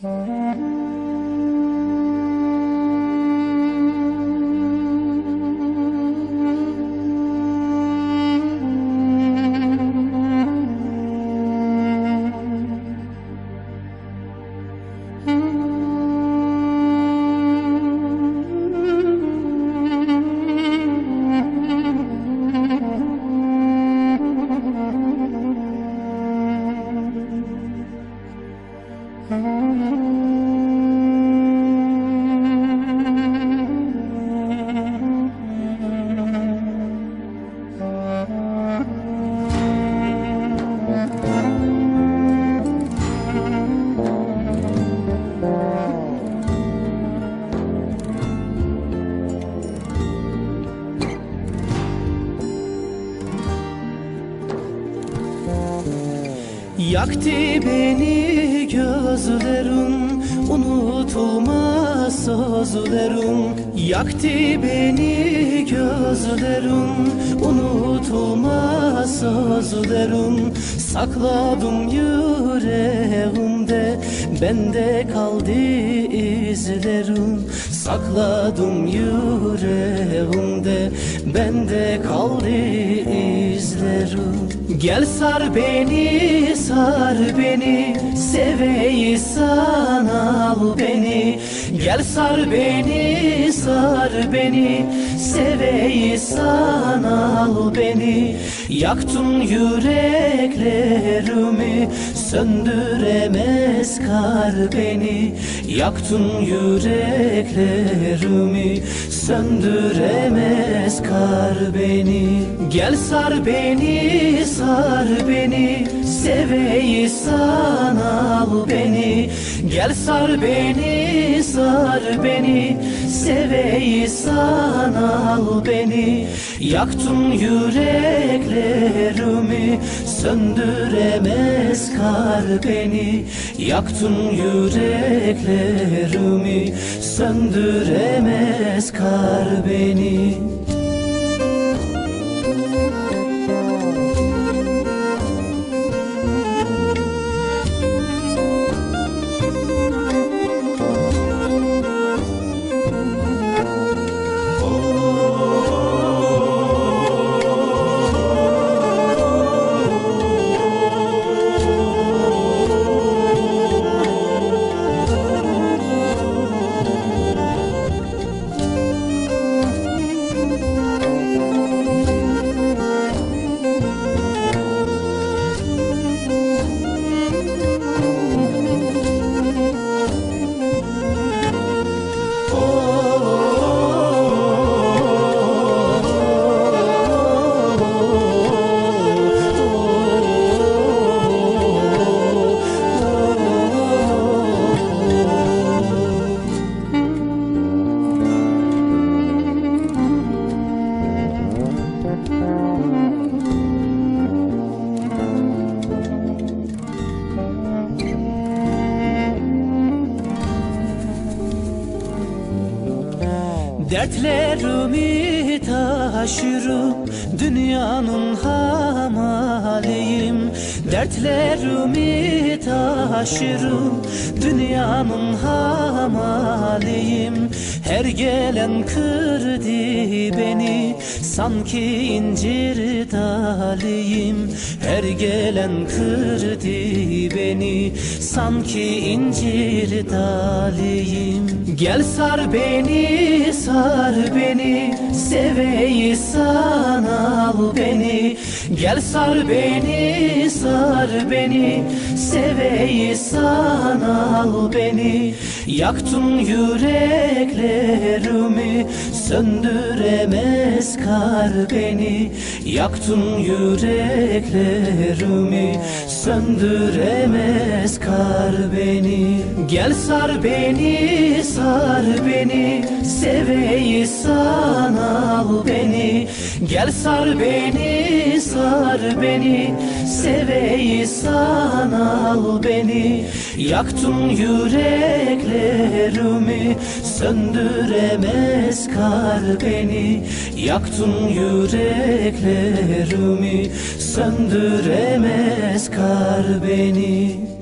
thank mm -hmm. you Yaktı beni gözlerin Unutulmaz sözlerin Yaktı beni gözlerin Unutulmaz sözlerin Sakladım yüreğimde Bende kaldı izlerin Sakladım yüreğimde. Bende kaldı izlerin Gel sar beni, sar beni. Seveyi sana al beni. Gel sar beni, sar beni. Seveyi sana al beni. Yaktın yüreklerimi Söndüremez kar beni Yaktın yüreklerimi Söndüremez kar beni. Gel sar beni, sar beni. Seveyi sana al beni. Gel sar beni, sar beni. Seveyi sana al beni. Yaktın yüreklerimi. Söndüremez kar beni. Yaktın yüreklerimi Söndüremez kar beni Dertlerimi taşırım Dünyanın hamaliyim. Dertlerimi taşırım Dünyanın hamaliyim. Her gelen kırdı beni Sanki incir daliyim Her gelen kırdı Sanki incir daliyim Gel sar beni, sar beni Seveyi sana al beni. Gel sar beni, sar beni. Seveyi sana al beni. Yaktın yüreklerimi Söndüremez kar beni. Yaktın yüreklerimi Söndüremez kar beni. Gel sar beni, sar beni. Seveyi sana al beni Gel sar beni, sar beni. Seveyi sana al beni. Yaktın yüreklerimi Söndüremez kar beni. Yaktın yüreklerimi Söndüremez kar beni